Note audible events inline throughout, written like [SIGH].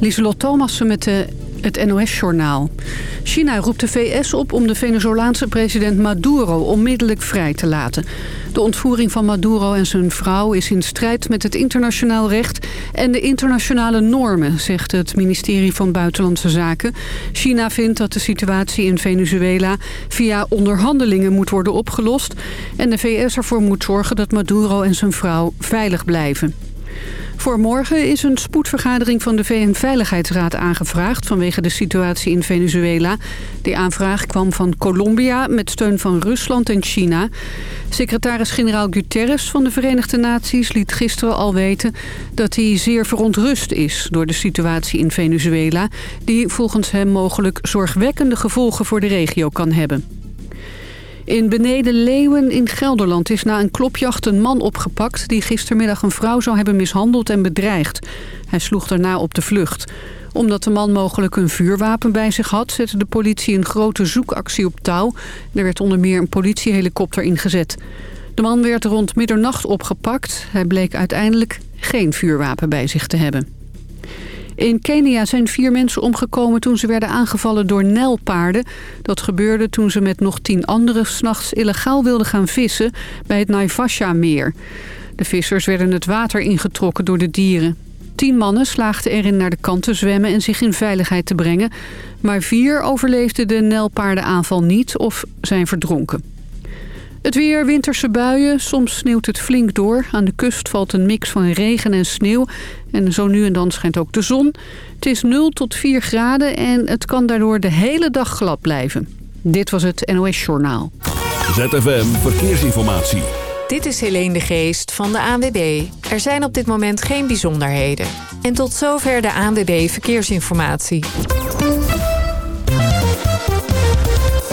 Lieselot Thomassen met de, het NOS-journaal. China roept de VS op om de Venezolaanse president Maduro onmiddellijk vrij te laten. De ontvoering van Maduro en zijn vrouw is in strijd met het internationaal recht en de internationale normen, zegt het ministerie van Buitenlandse Zaken. China vindt dat de situatie in Venezuela via onderhandelingen moet worden opgelost en de VS ervoor moet zorgen dat Maduro en zijn vrouw veilig blijven. Voor morgen is een spoedvergadering van de VN-veiligheidsraad aangevraagd... vanwege de situatie in Venezuela. Die aanvraag kwam van Colombia met steun van Rusland en China. Secretaris-generaal Guterres van de Verenigde Naties liet gisteren al weten... dat hij zeer verontrust is door de situatie in Venezuela... die volgens hem mogelijk zorgwekkende gevolgen voor de regio kan hebben. In Beneden Leeuwen in Gelderland is na een klopjacht een man opgepakt... die gistermiddag een vrouw zou hebben mishandeld en bedreigd. Hij sloeg daarna op de vlucht. Omdat de man mogelijk een vuurwapen bij zich had... zette de politie een grote zoekactie op touw. Er werd onder meer een politiehelikopter ingezet. De man werd rond middernacht opgepakt. Hij bleek uiteindelijk geen vuurwapen bij zich te hebben. In Kenia zijn vier mensen omgekomen toen ze werden aangevallen door nijlpaarden. Dat gebeurde toen ze met nog tien anderen s'nachts illegaal wilden gaan vissen bij het Naivasha-meer. De vissers werden het water ingetrokken door de dieren. Tien mannen slaagden erin naar de kant te zwemmen en zich in veiligheid te brengen. Maar vier overleefden de nijlpaardenaanval niet of zijn verdronken. Het weer, winterse buien. Soms sneeuwt het flink door. Aan de kust valt een mix van regen en sneeuw. En zo nu en dan schijnt ook de zon. Het is 0 tot 4 graden en het kan daardoor de hele dag glad blijven. Dit was het NOS Journaal. ZFM Verkeersinformatie. Dit is Helene de Geest van de ANWB. Er zijn op dit moment geen bijzonderheden. En tot zover de ANWB Verkeersinformatie.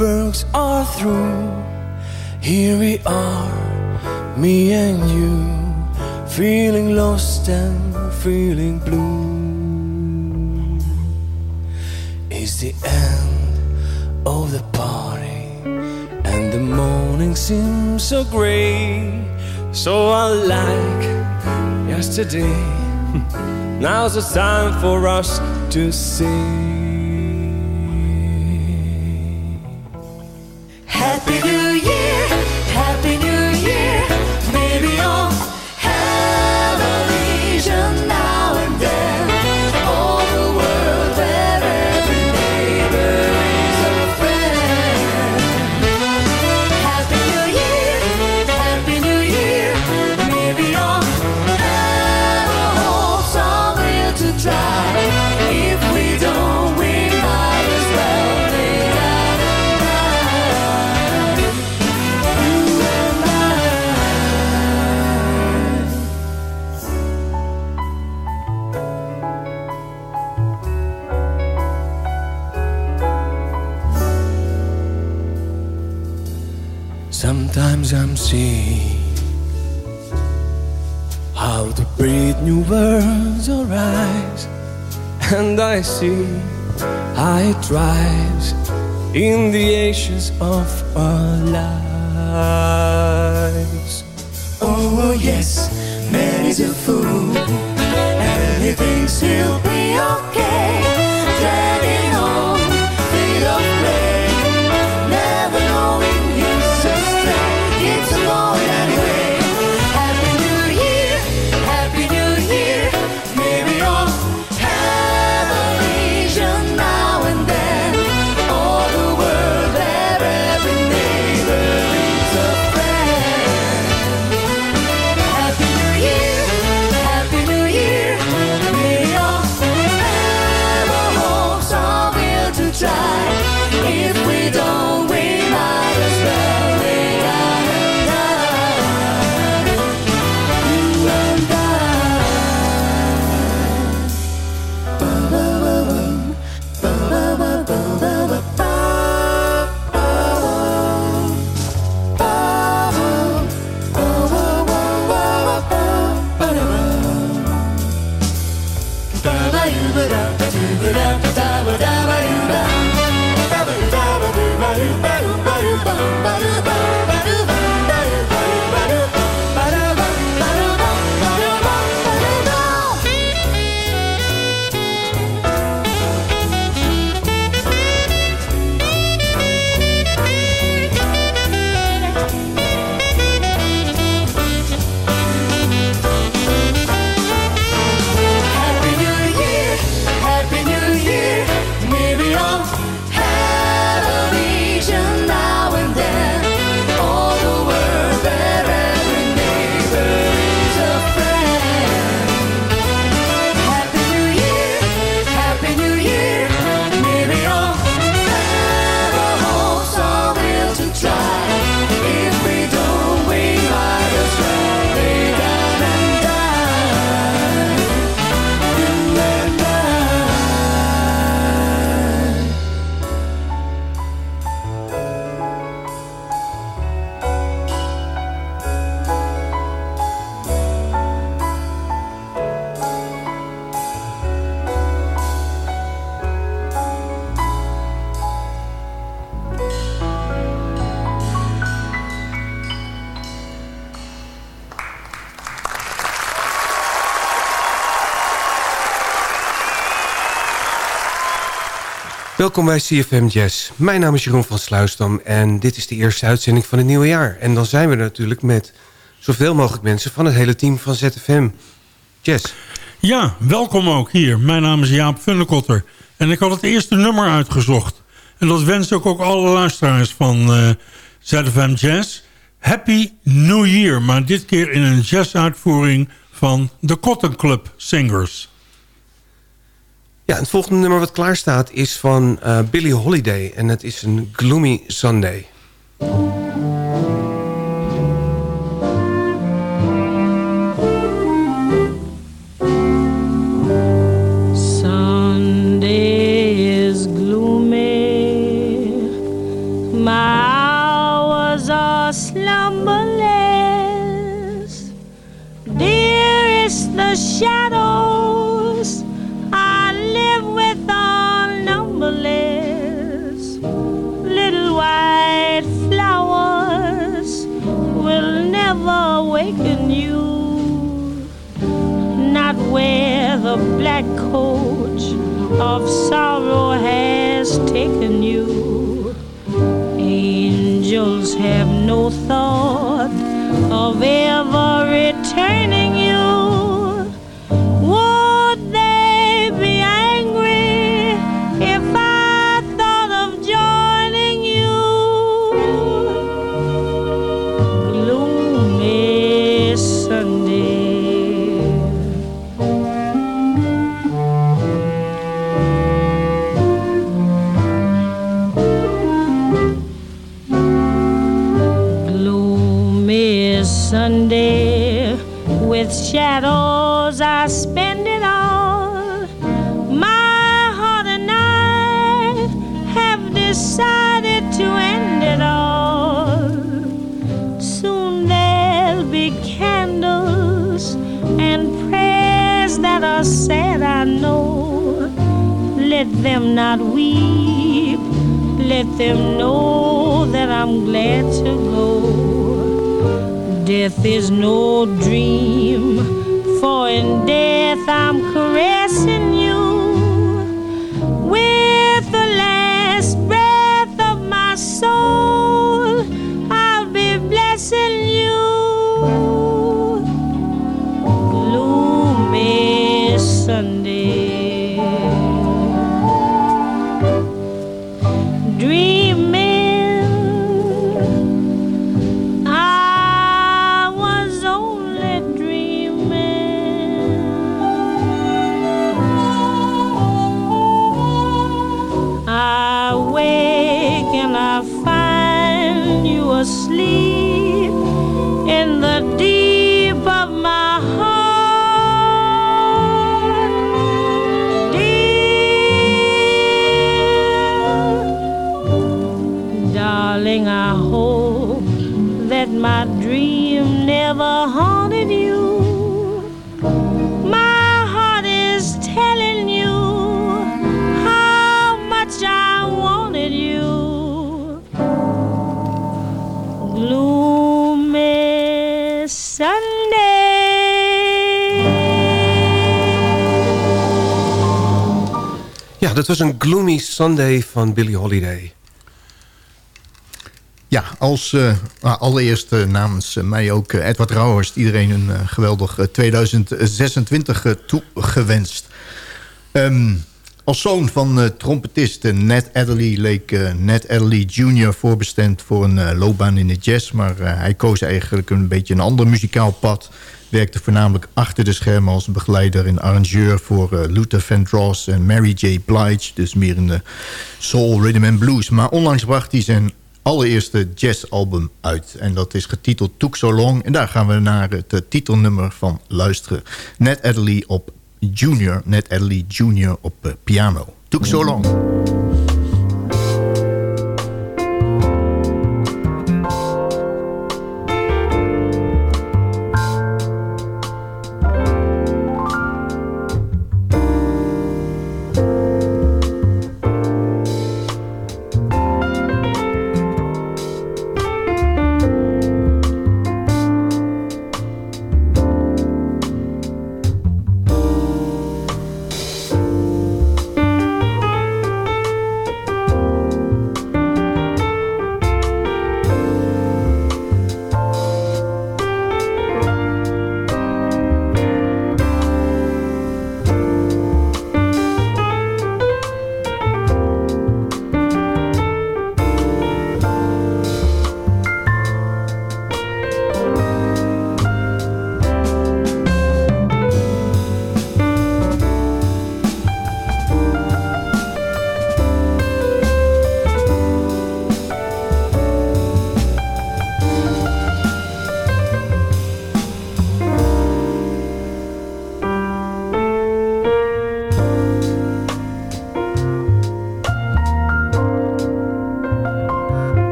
Fireworks are through. Here we are, me and you, feeling lost and feeling blue. It's the end of the party, and the morning seems so gray. So unlike yesterday, [LAUGHS] now's the time for us to sing. Ashes Welkom bij CFM Jazz. Mijn naam is Jeroen van Sluisdam en dit is de eerste uitzending van het nieuwe jaar. En dan zijn we natuurlijk met zoveel mogelijk mensen van het hele team van ZFM Jazz. Ja, welkom ook hier. Mijn naam is Jaap Funnekotter. En ik had het eerste nummer uitgezocht. En dat wens ik ook alle luisteraars van uh, ZFM Jazz. Happy New Year, maar dit keer in een jazzuitvoering van de Cotton Club Singers. Ja, het volgende nummer wat klaar staat is van uh, Billie Holiday. En het is een Gloomy Sunday. Sunday awaken you. Not where the black coach of sorrow has taken you. Angels have no thought of ever returning shadows I spend it all. My heart and I have decided to end it all. Soon there'll be candles and prayers that are said, I know. Let them not weep. Let them know that I'm glad to go. Death is no dream, for in death I'm caressing you. Dat was een Gloomy Sunday van Billie Holiday. Ja, als uh, allereerst uh, namens uh, mij ook Edward Rauhorst... iedereen een geweldig 2026 toegewenst. Um, als zoon van trompetist Ned Adderley leek Ned Adderley Jr. voorbestemd voor een loopbaan in de jazz... maar hij koos eigenlijk een beetje een ander muzikaal pad... werkte voornamelijk achter de schermen als begeleider en arrangeur... voor Luther Vandross en Mary J. Blige, dus meer in de soul, rhythm and blues. Maar onlangs bracht hij zijn allereerste jazzalbum uit. En dat is getiteld Took So Long. En daar gaan we naar het uh, titelnummer van luisteren. Ned Adderley op Junior. Ned Adderley Jr. op uh, piano. Took So Long.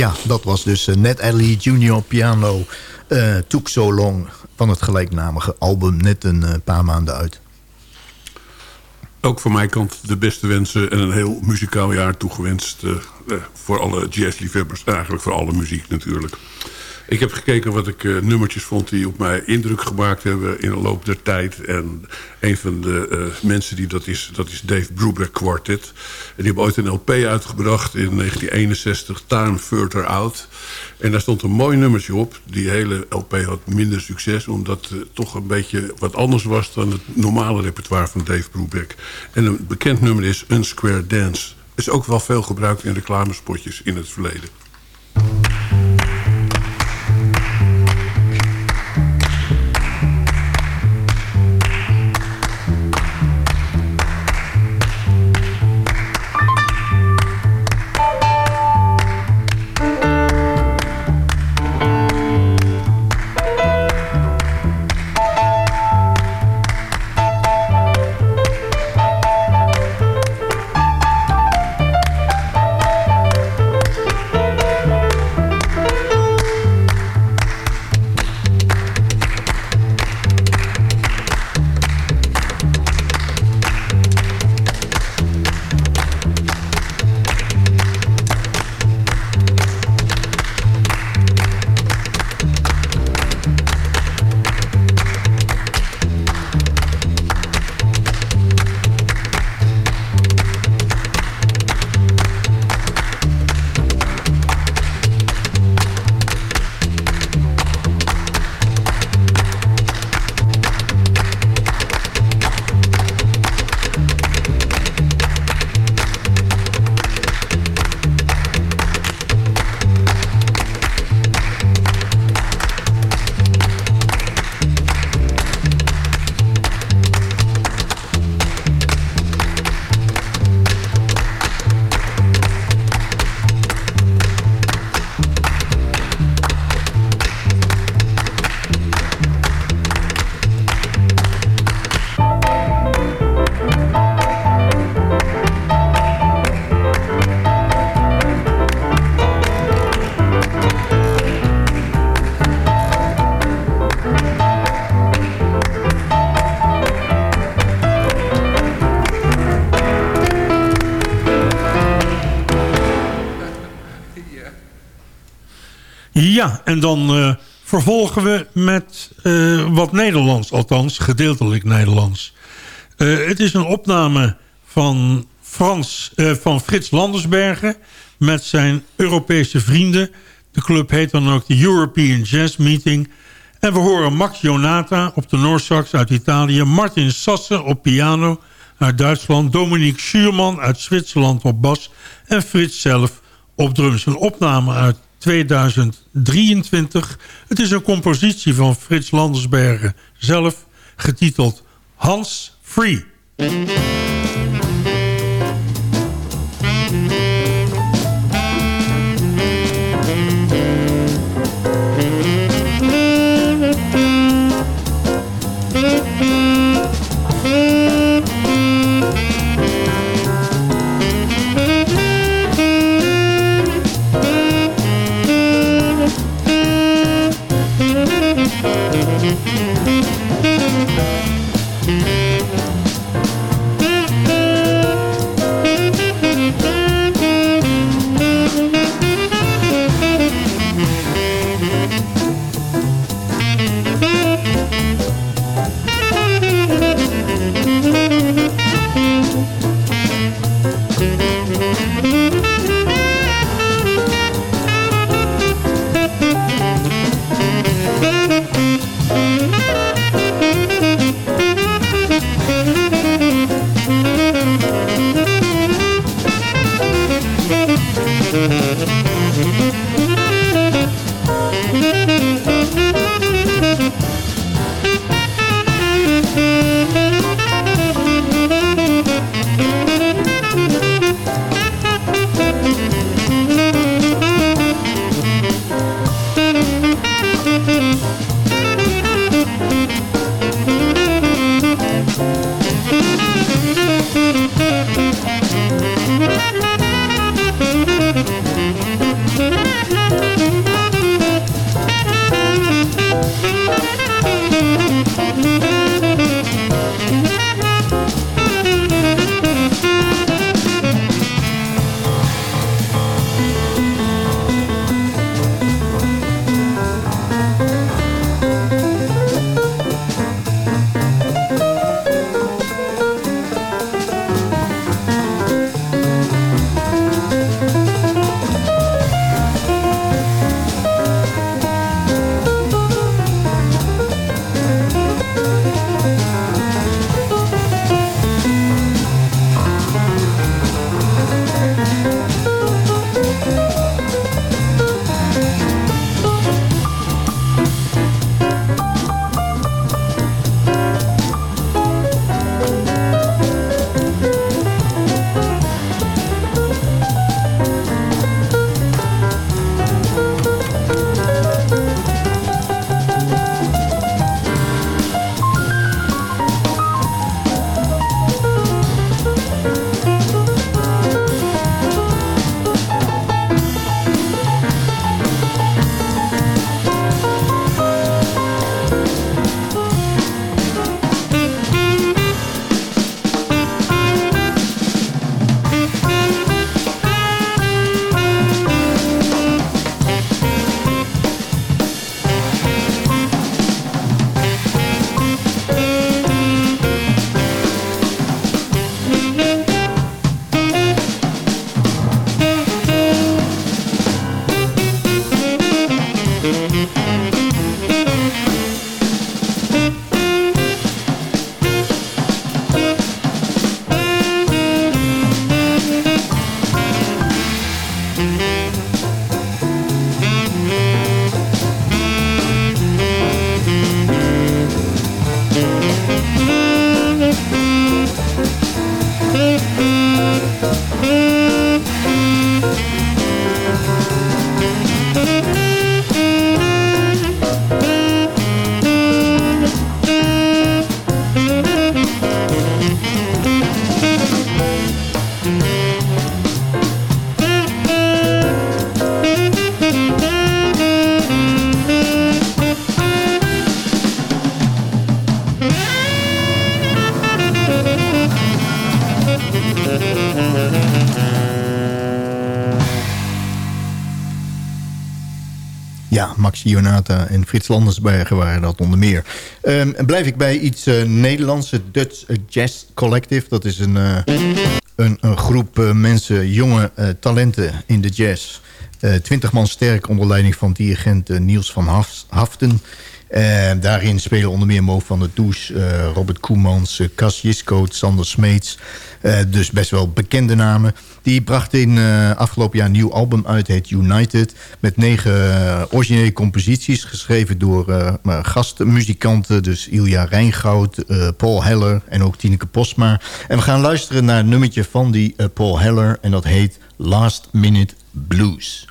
Ja, dat was dus eh, Ned Adderley Junior Piano eh Took So Long van het gelijknamige album. Net een eh, paar maanden uit. Ook van mijn kant de beste wensen en een heel muzikaal jaar toegewenst. voor alle jazzliefhebbers, eigenlijk voor alle muziek natuurlijk. Ik heb gekeken wat ik eh, nummertjes vond die op mij indruk gemaakt hebben in de loop der tijd. En een van de eh, mensen die dat is, dat is Dave Brubeck Quartet. En die hebben ooit een LP uitgebracht in 1961, Time Further Out. En daar stond een mooi nummertje op. Die hele LP had minder succes, omdat het toch een beetje wat anders was dan het normale repertoire van Dave Brubeck. En een bekend nummer is Unsquare Dance. Is ook wel veel gebruikt in reclamespotjes in het verleden. Ja, en dan eh, vervolgen we met eh, wat Nederlands, althans gedeeltelijk Nederlands. Eh, het is een opname van, Frans, van Frits Landersbergen met zijn Europese vrienden. De club heet dan ook de European Jazz Meeting. En we horen Max Jonata op de Noorsax uit Italië... Martin Sasse op piano uit Duitsland... Dominique Schuurman uit Zwitserland op bas... en Frits zelf op drums. Een opname uit 2023. Het is een compositie van Frits Landersbergen zelf... getiteld Hans Free. Ja, Max Ionata en Frits Landersbergen waren dat onder meer. Ehm, en blijf ik bij iets uh, Nederlands, het Dutch Jazz Collective. Dat is een, uh, een, een, groep uh, mensen, jonge talenten in de jazz. Twintig man sterk onder leiding van dirigent Niels van Haften. En daarin spelen onder meer Mo van der Does, uh, Robert Koemans, uh, Cas Jisco, Sander Smeets. Uh, dus best wel bekende namen. Die brachten in afgelopen jaar een nieuw album uit, heet United. Met negen originele composities, geschreven door gastmuzikanten. Dus Ilja Rijngoud, Paul Heller en ook Tineke Postma. En we gaan luisteren naar een nummertje van die Paul Heller. En dat heet Last Minute Blues.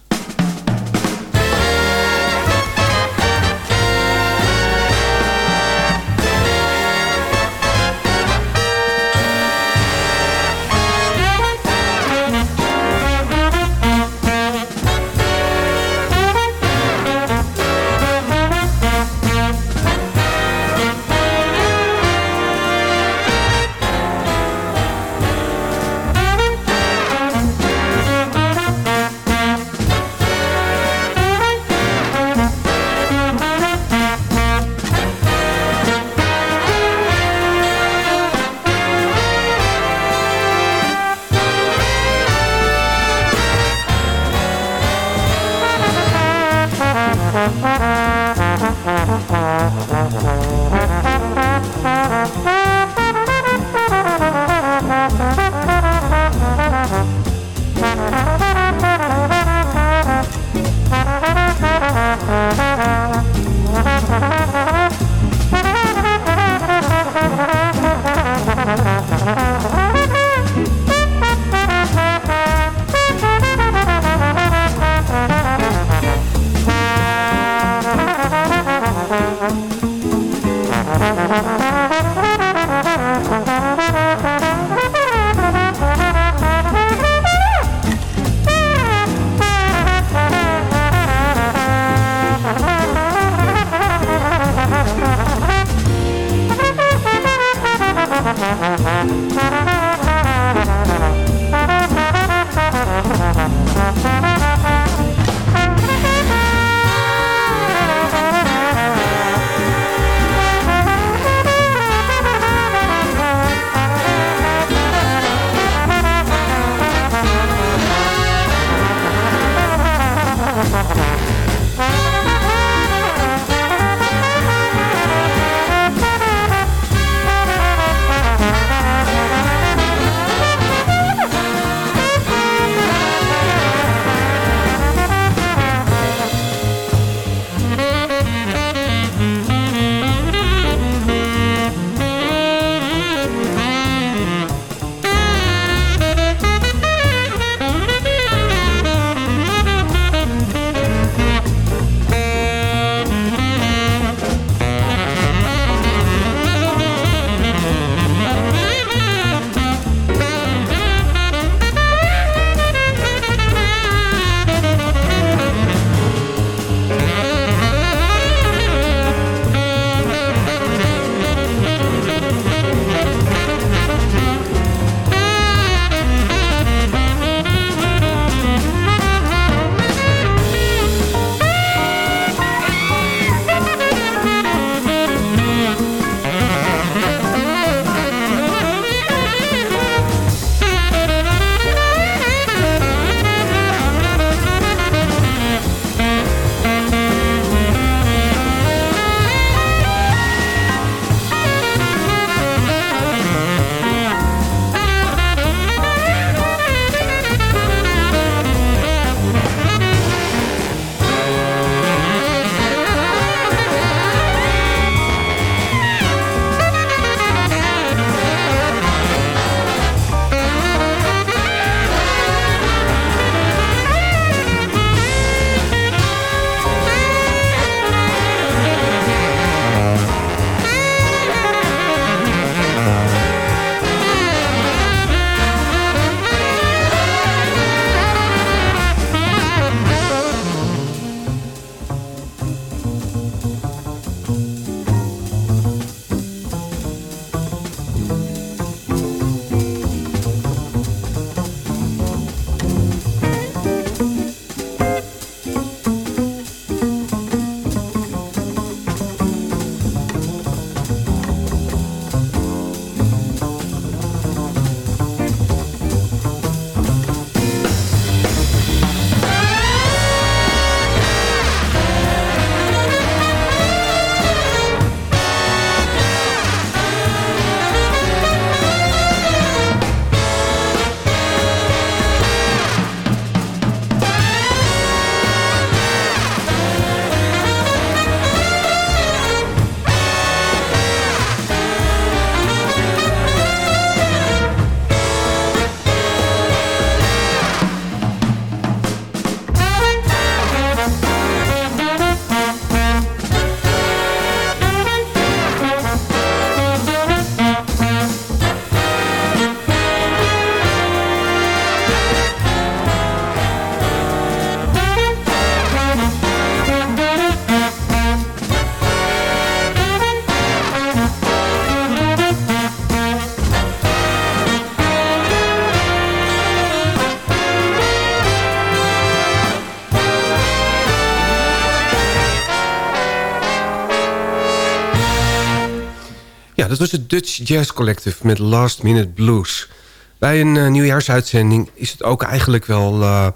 Was het Dutch Jazz Collective met Last Minute Blues. Bij een eh, nieuwjaarsuitzending is het ook eigenlijk wel eh,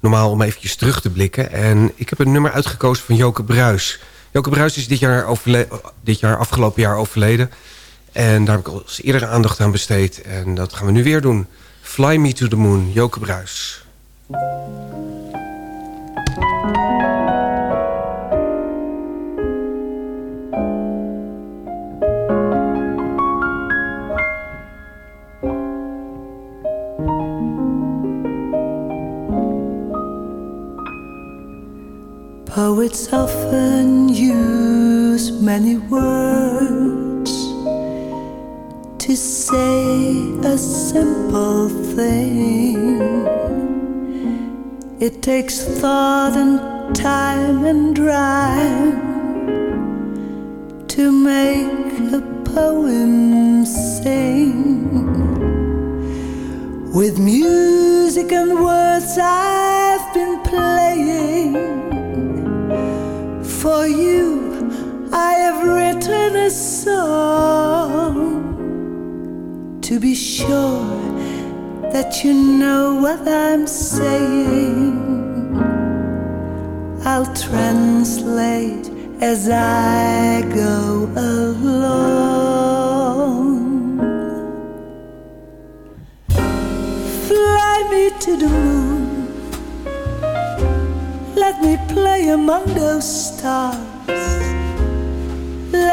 normaal om eventjes terug te blikken. En ik heb een nummer uitgekozen van Joke Bruis. Joke Bruis is dit jaar, dit jaar afgelopen jaar overleden. En daar heb ik al eerder aandacht aan besteed. En dat gaan we nu weer doen. Fly Me to the Moon, Joke Bruis. Poets often use many words to say a simple thing. It takes thought and time and rhyme to make a poem sing. With music and words I've be sure that you know what I'm saying. I'll translate as I go along. Fly me to the moon. Let me play among those stars.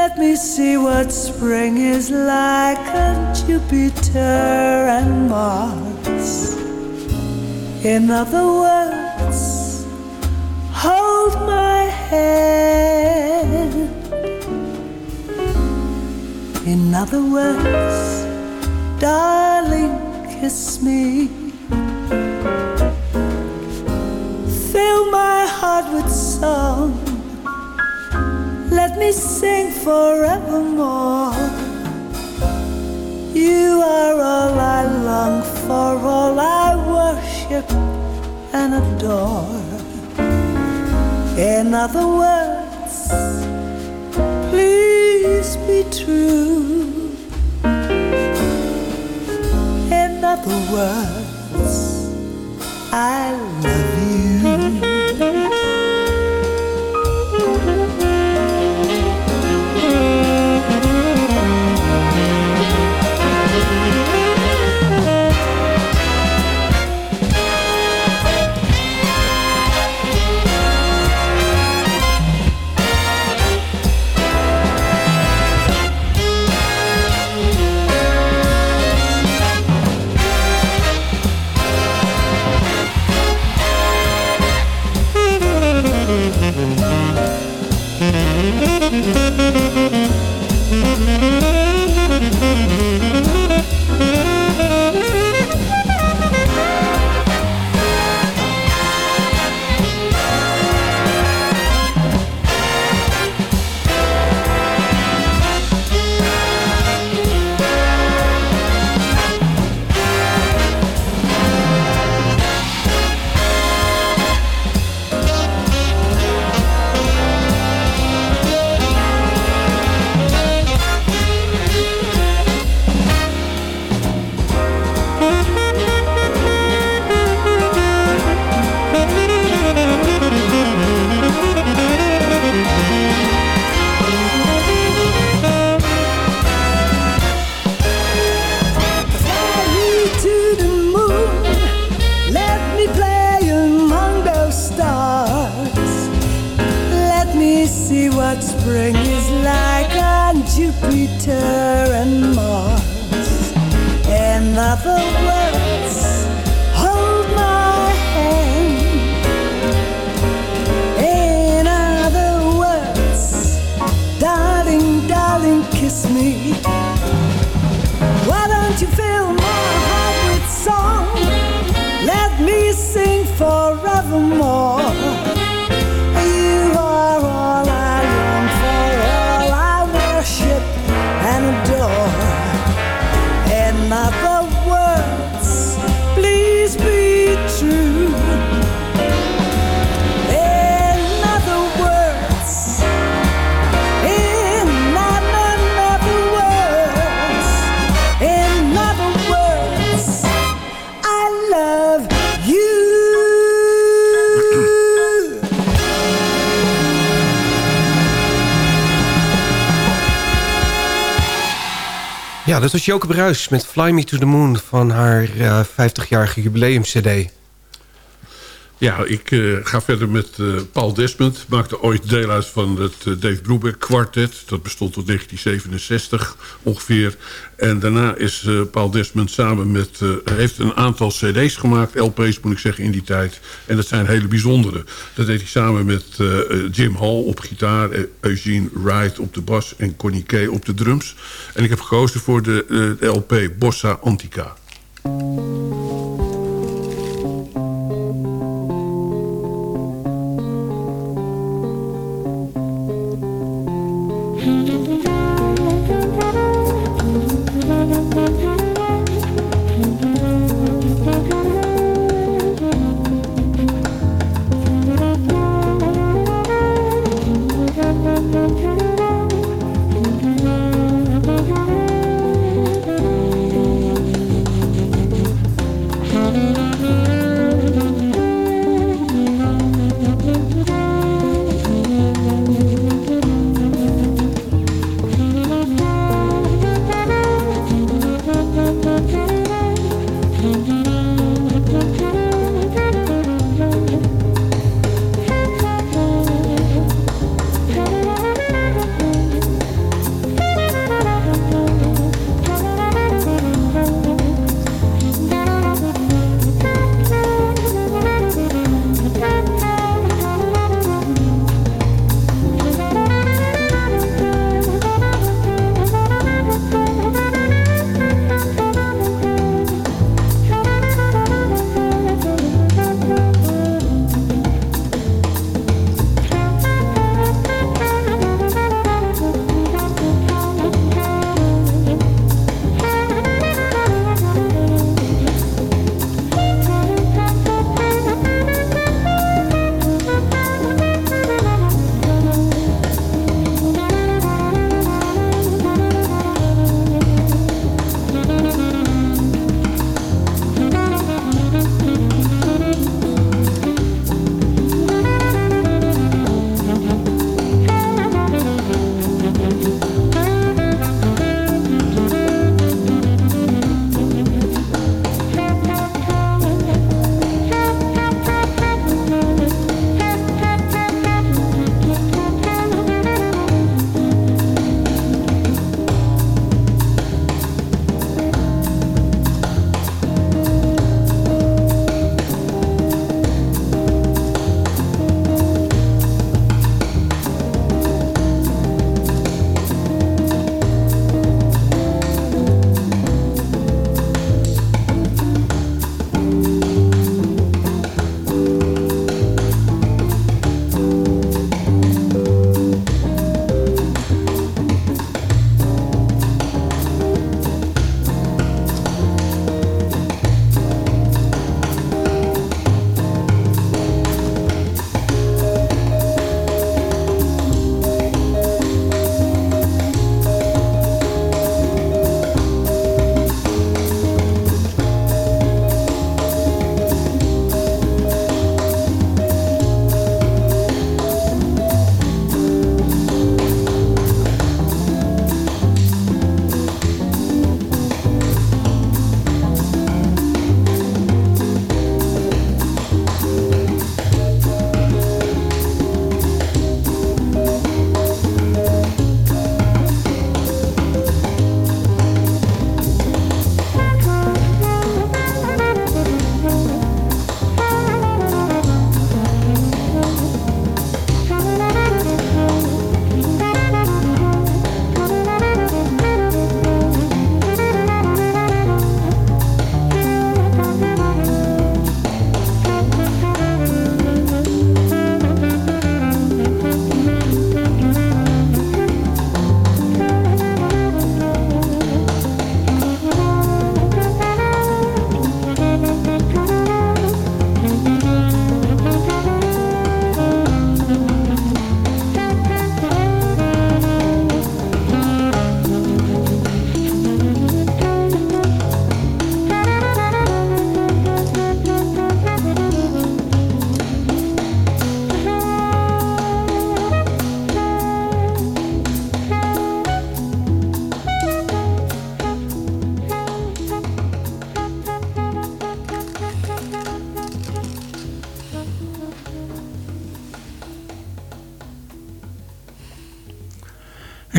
Let me see what spring is like on Jupiter and Mars. In other words, hold my hand. In other words, darling, kiss me. Fill my heart with song. Let me sing forevermore. You are all I long for, all I worship and adore. In other words, please be true. In other words, I love you. Dat was Joke Bruis met Fly Me to the Moon van haar eh, 50-jarige jubileum-cd. Ja, ik eh, ga verder met eh, Paul Desmond. Maakte ooit deel uit van het eh, Dave Brubeck kwartet. Dat bestond tot 1967 ongeveer. En daarna is Paul Desmond samen met... heeft een aantal cd's gemaakt, LP's moet ik zeggen in die tijd. En dat zijn hele bijzondere. Dat deed hij samen met Jim Hall op gitaar... Eugene Wright op de bas en Connie Kay op de drums. En ik heb gekozen voor de, de LP Bossa Antica.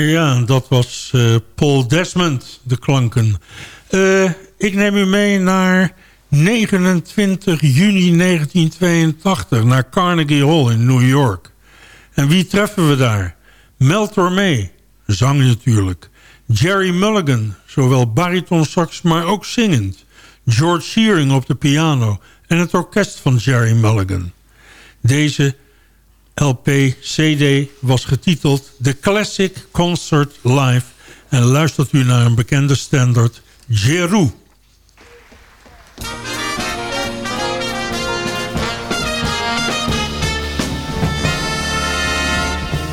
Ja, dat was eh, Paul Desmond, de klanken. Eh, ik neem u mee naar 29 juni 1982, naar Carnegie Hall in New York. En wie treffen we daar? Mel Tormé, zang natuurlijk. Jerry Mulligan, zowel baritonsax, maar ook zingend. George Shearing op de piano en het orkest van Jerry Mulligan. Deze LP-CD was getiteld The Classic Concert Live... en luistert u naar een bekende standaard, Jeru.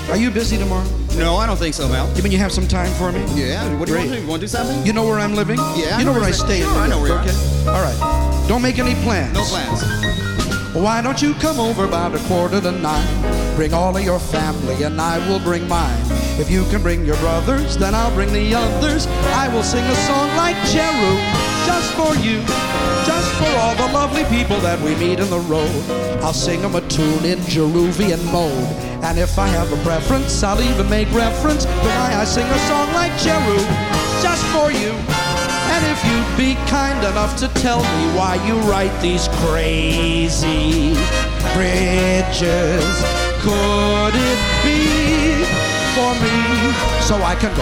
Are you busy tomorrow? No, I don't think so, Mel. You mean you have some time for me? Yeah. What do you Great. want to do? You want to do something? You know where I'm living? Yeah, I You know know where I stay? you're- I know where you are. Okay. All right. Don't make any plans. No plans. Why don't you come over about a quarter to nine? Bring all of your family and I will bring mine. If you can bring your brothers, then I'll bring the others. I will sing a song like Jeru, just for you, just for all the lovely people that we meet in the road. I'll sing 'em a tune in Jeruvian mode. And if I have a preference, I'll even make reference to why I sing a song like Jeru, just for you. And if you'd be kind enough to tell me why you write these crazy bridges, could it be for me? So I can go.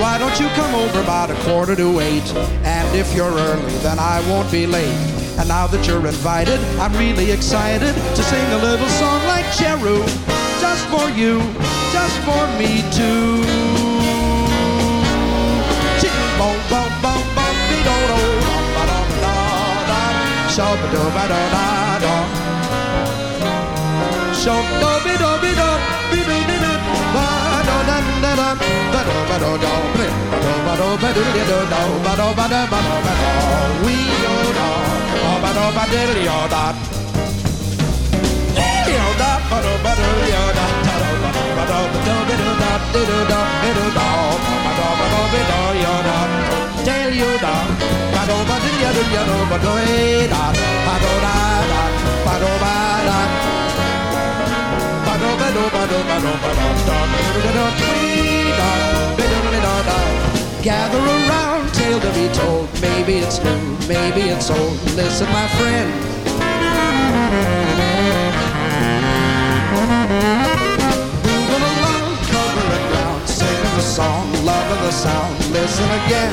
Why don't you come over about a quarter to eight? And if you're early, then I won't be late. And now that you're invited, I'm really excited to sing a little song like Jeru, just for you, just for me too. Shoo ba do ba do da da, shoo do be do be do, be do be do, ba do da da da, ba do ba do do, ba do ba do ba do do do, ba do ba do ba do ba do, we do do, ba do ba diddly o da. Diddly o da, ba do ba do o da, da do ba do ba do ba do be do da, do da, do da, ba do ba do be do yo da. Tell you da, ba do ba diddly o do yo do ba do e da, ba do da da, ba do ba da. Ba do ba do ba do ba do ba do da, do do do do da, be do be do da. Gather around, tale to be told. Maybe it's new, maybe it's old. Listen, my friend. Song, loving the sound. Listen again.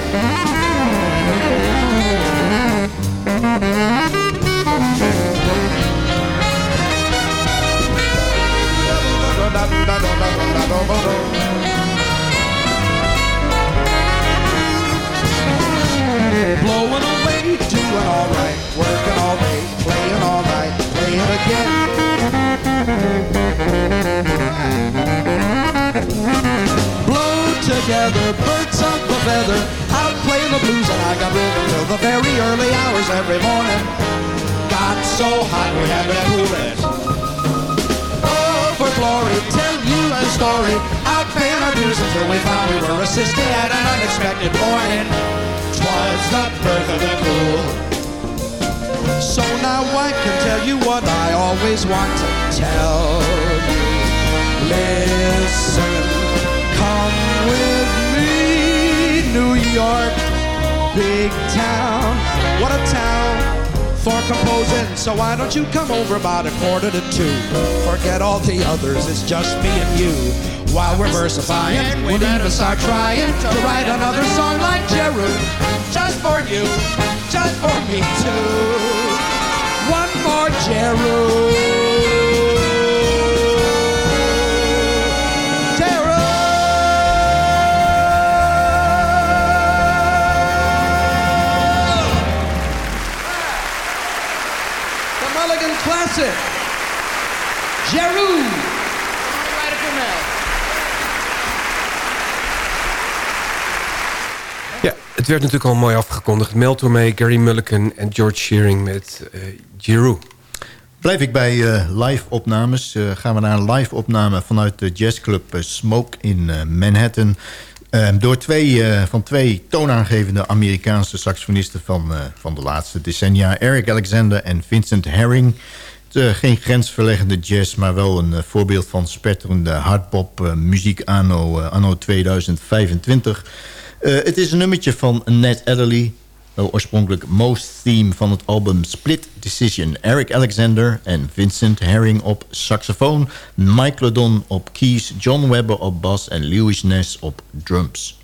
Blowing away, doing all right, working all day, playing all night, playing again. Together, birds of a feather, out playing the blues, and I got rhythm till the very early hours every morning. Got so hot we had to cool it. Oh, for glory, tell you a story. Out paying our dues until we found we were assisting at an unexpected morning. Twas the birth of the cool. So now I can tell you what I always want to tell you. Listen, big town. What a town for composing. So why don't you come over about a quarter to two? Forget all the others, it's just me and you. While we're versifying, we better start trying to write another song like Jeru. Just for you, just for me too. One more. Jeru. Jeru. Mel. Ja, het werd natuurlijk al mooi afgekondigd. Mel Tormé, Gary Mulligan en George Shearing met uh, Jeru. Blijf ik bij uh, live-opnames. Uh, gaan we naar een live-opname vanuit de jazzclub uh, Smoke in Manhattan. door twee, van twee toonaangevende Amerikaanse saxofonisten van, van de laatste decennia. Eric Alexander en Vincent Herring. Eh, geen grensverleggende jazz... maar wel een eh, voorbeeld van spetterende hardpop eh, muziek anno, anno 2025. Eh, het is een nummertje van Ned Adderley... oorspronkelijk Most Theme van het album Split Decision. Eric Alexander en Vincent Herring op saxofoon... Mike Ledon op keys, John Webber op bas... en Lewis Ness op drums.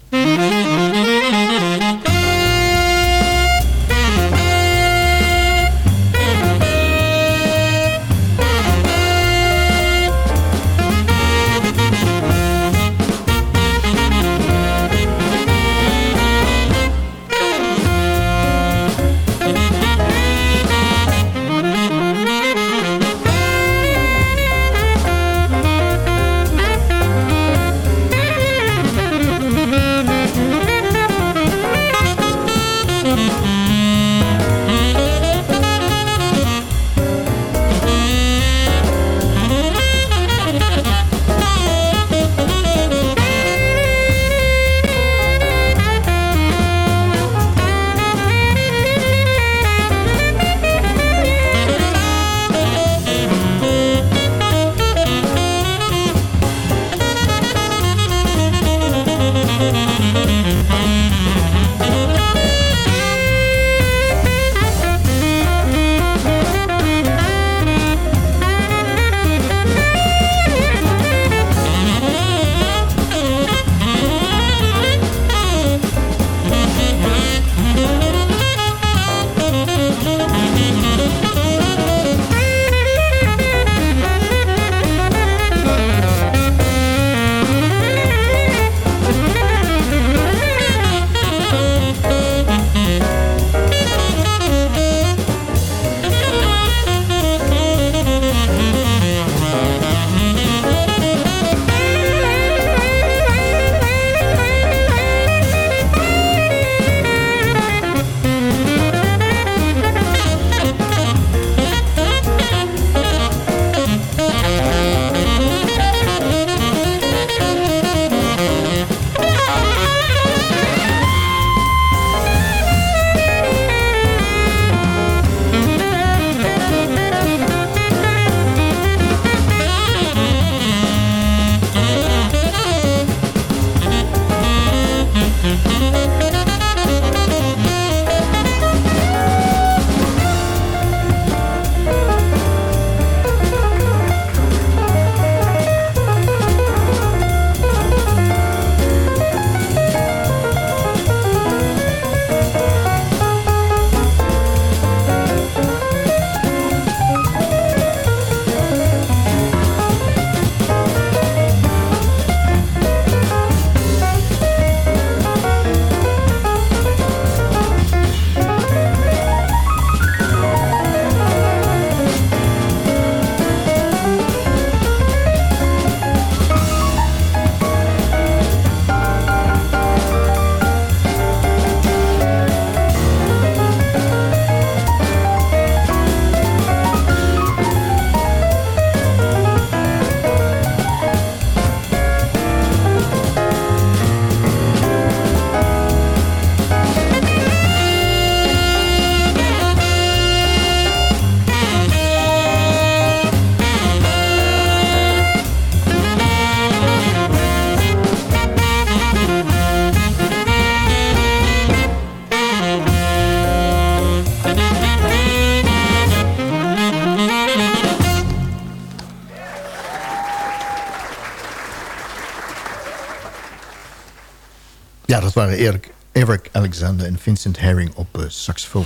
Ja, dat waren Eric, Eric Alexander en Vincent Herring op eh, saxofoon.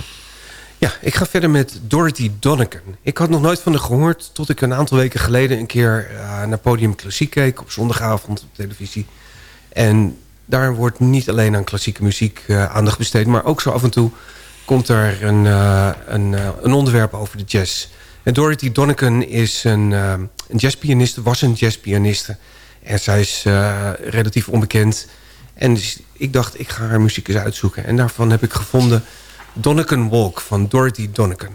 Ja, ik ga verder met Dorothy Donegan. Ik had nog nooit van haar gehoord... tot ik een aantal weken geleden een keer uh, naar Podium Klassiek keek... op zondagavond op televisie. En daar wordt niet alleen aan klassieke muziek uh, aandacht besteed... maar ook zo af en toe komt er een, uh, een, een onderwerp over de jazz. En Dorothy Donegan is een, een jazzpianiste, was een jazzpianiste. En zij is relatief onbekend... En dus ik dacht, ik ga haar muziek eens uitzoeken. En daarvan heb ik gevonden Donegan Walk van Dorothy Donegan.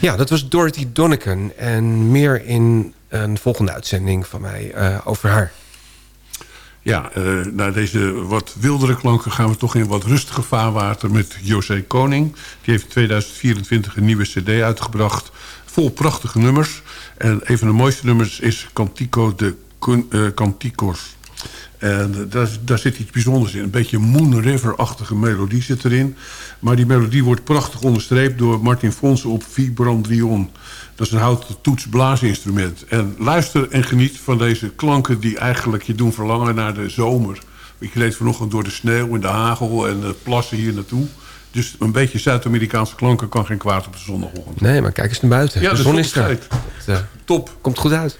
Ja, dat was Dorothy Donneken. En meer in een volgende uitzending van mij eh, over haar. Ja, eh, naar deze wat wildere klanken gaan we toch in wat rustiger vaarwater met José Koning. Die heeft in 2024 een nieuwe cd uitgebracht. Vol prachtige nummers. En een van de mooiste nummers is Cantico de eh, Canticos. En daar, daar zit iets bijzonders in. Een beetje Moon River-achtige melodie zit erin. Maar die melodie wordt prachtig onderstreept door Martin Fonsen op vibrandrion. Dat is een houten toets-blaasinstrument. En luister en geniet van deze klanken die eigenlijk je doen verlangen naar de zomer. Ik reed vanochtend door de sneeuw en de hagel en de plassen hier naartoe. Dus een beetje Zuid-Amerikaanse klanken kan geen kwaad op de zondagochtend. Nee, maar kijk eens naar buiten. Ja, de de zon zon is er. Top. Komt goed uit.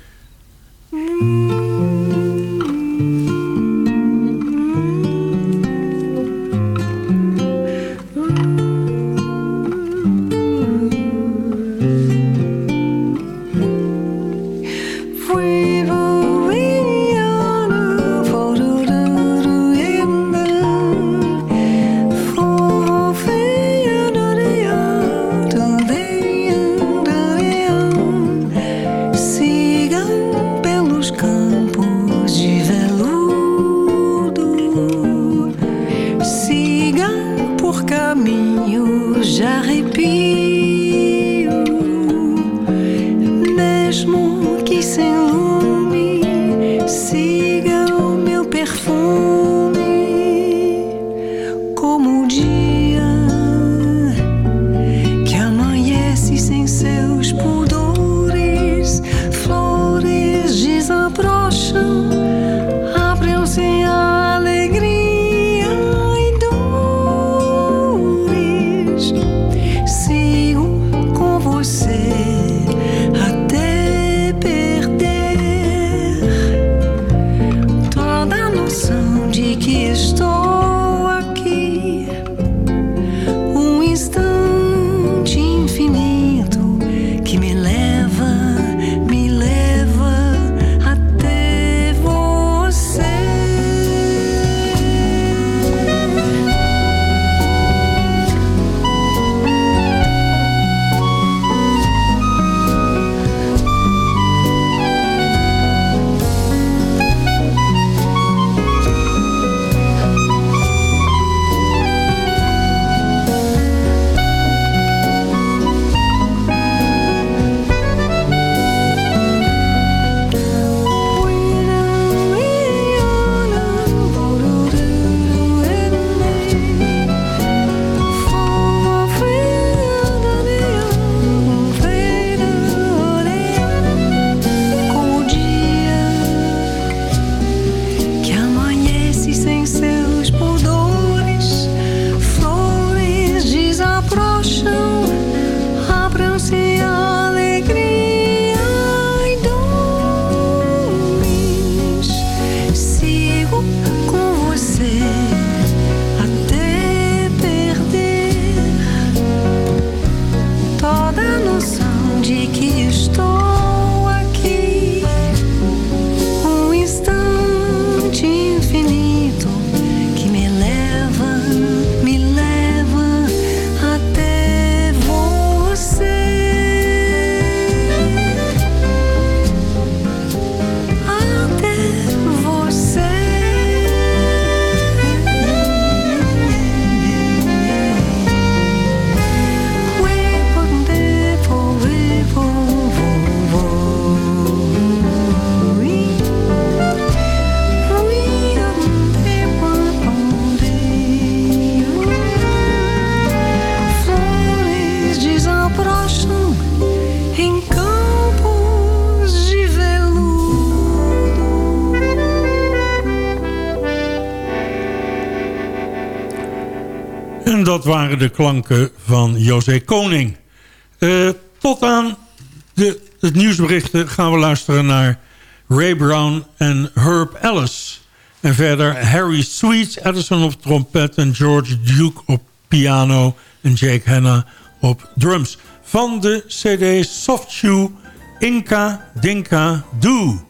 De klanken van José Koning. Eh, tot aan de, het nieuwsberichten gaan we luisteren naar Ray Brown en Herb Ellis. En verder Harry Sweet, Edison op trompet en George Duke op piano en Jake Hanna op drums. Van de cd Soft Shoe Inca Dinka Doo.